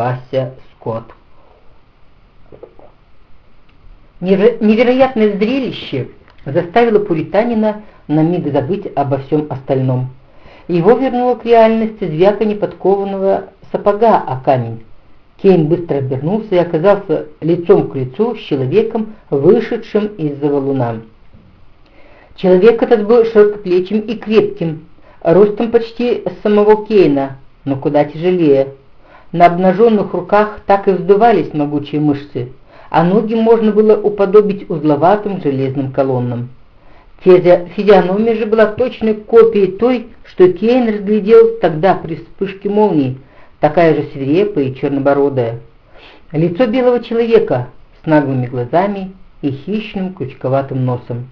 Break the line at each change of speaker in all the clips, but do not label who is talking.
пасся скот. Невероятное зрелище заставило пуританина на миг забыть обо всем остальном. Его вернуло к реальности звяканье подкованного сапога о камень. Кейн быстро обернулся и оказался лицом к лицу с человеком, вышедшим из-за валуна. Человек этот был широкоплечим и крепким, ростом почти самого Кейна, но куда тяжелее. На обнаженных руках так и вздувались могучие мышцы, а ноги можно было уподобить узловатым железным колоннам. Физиономия же была точной копией той, что Кейн разглядел тогда при вспышке молнии, такая же свирепая и чернобородая. Лицо белого человека с наглыми глазами и хищным крючковатым носом.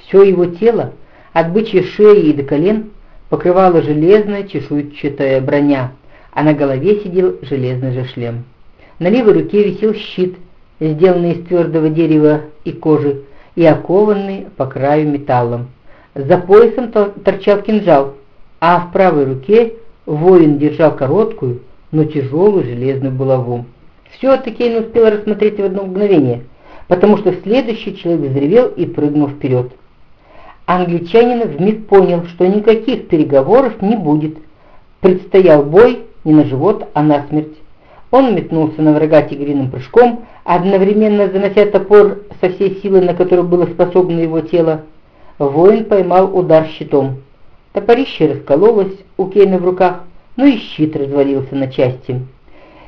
Все его тело, от бычьей шеи и до колен, покрывала железная чешуйчатая броня, а на голове сидел железный же шлем. На левой руке висел щит, сделанный из твердого дерева и кожи, и окованный по краю металлом. За поясом торчал кинжал, а в правой руке воин держал короткую, но тяжелую железную булаву. Все это Кейн успел рассмотреть в одно мгновение, потому что следующий человек взревел и прыгнул вперед. Англичанин вмиг понял, что никаких переговоров не будет. Предстоял бой не на живот, а на смерть. Он метнулся на врага тигриным прыжком, одновременно занося топор со всей силы, на которую было способно его тело. Воин поймал удар щитом. Топорище раскололось у Кейна в руках, но и щит развалился на части.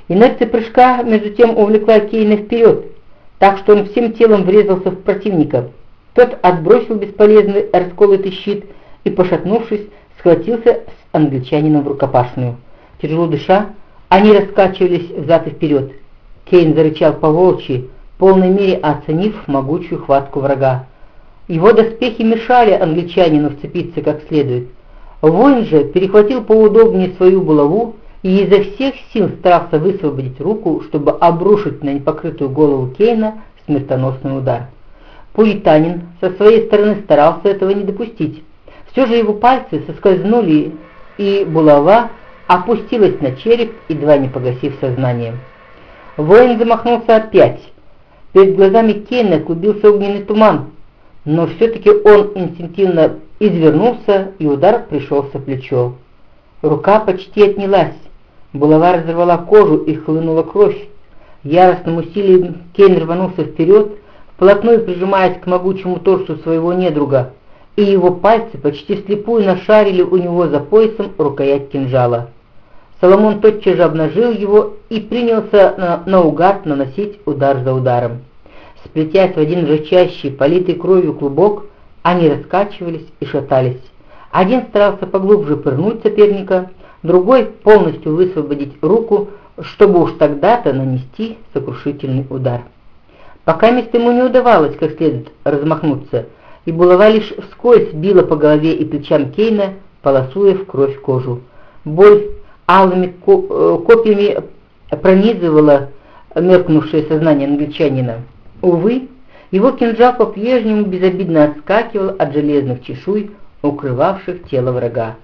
Инерция прыжка между тем увлекла Кейна вперед, так что он всем телом врезался в противника. Тот отбросил бесполезный расколотый щит и, пошатнувшись, схватился с англичанином в рукопашную. Тяжело дыша, они раскачивались взад и вперед. Кейн зарычал по волчьи, в полной мере оценив могучую хватку врага. Его доспехи мешали англичанину вцепиться как следует. Воин же перехватил поудобнее свою булаву и изо всех сил старался высвободить руку, чтобы обрушить на непокрытую голову Кейна смертоносный удар. Пуританин со своей стороны старался этого не допустить. Все же его пальцы соскользнули, и булава опустилась на череп, едва не погасив сознание. Воин замахнулся опять. Перед глазами Кейна клубился огненный туман, но все-таки он инстинктивно извернулся, и удар пришелся в плечо. Рука почти отнялась, булава разорвала кожу и хлынула кровь. Яростным усилием Кейн рванулся вперед, вплотную прижимаясь к могучему торсу своего недруга, и его пальцы почти слепую нашарили у него за поясом рукоять кинжала. Соломон тотчас же обнажил его и принялся на, наугад наносить удар за ударом. Сплетясь в один рычащий, политый кровью клубок, они раскачивались и шатались. Один старался поглубже пырнуть соперника, другой полностью высвободить руку, чтобы уж тогда-то нанести сокрушительный удар. Пока мест ему не удавалось как следует размахнуться, и булава лишь вскользь била по голове и плечам Кейна, полосуя в кровь кожу. Боль алыми э, копьями пронизывала меркнувшее сознание англичанина. Увы, его кинжал по-прежнему безобидно отскакивал от железных чешуй, укрывавших тело врага.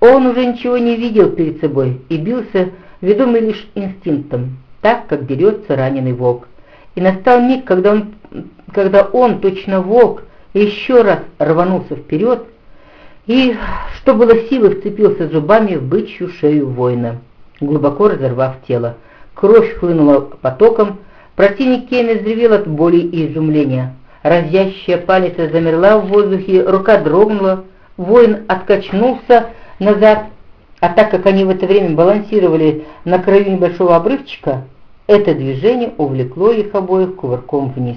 Он уже ничего не видел перед собой и бился, ведомый лишь инстинктом, так, как дерется раненый волк. И настал миг, когда он, когда он точно волк, еще раз рванулся вперед и, что было силы, вцепился зубами в бычью шею воина, глубоко разорвав тело. Кровь хлынула потоком, противник Кейна взревел от боли и изумления. Разящая палец замерла в воздухе, рука дрогнула, воин откачнулся назад, а так как они в это время балансировали на краю небольшого обрывчика, это движение увлекло их обоих кувырком вниз.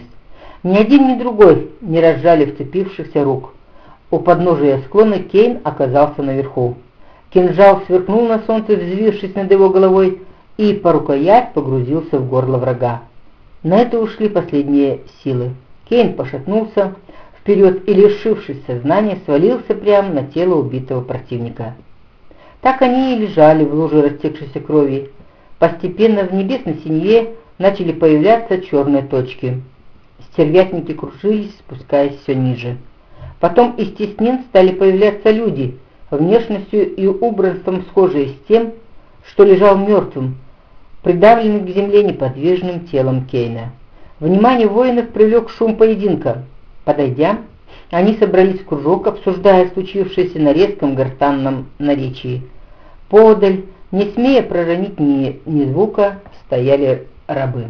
Ни один, ни другой не разжали вцепившихся рук. У подножия склона Кейн оказался наверху. Кинжал сверкнул на солнце, взвившись над его головой, и по рукоять погрузился в горло врага. На это ушли последние силы. Кейн пошатнулся вперед и, лишившись сознания, свалился прямо на тело убитого противника. Так они и лежали в луже растекшейся крови, Постепенно в небесной синеве начали появляться черные точки. Стервятники кружились, спускаясь все ниже. Потом из теснин стали появляться люди, внешностью и убранством схожие с тем, что лежал мертвым, придавленный к земле неподвижным телом Кейна. Внимание воинов привлек шум поединка. Подойдя, они собрались в кружок, обсуждая случившееся на резком гортанном наречии. Подаль, не смея проронить ни, ни звука, стояли рабы.